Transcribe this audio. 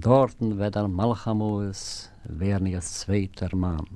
dorten wird der Malchamus werden jetzt zweiter Mann.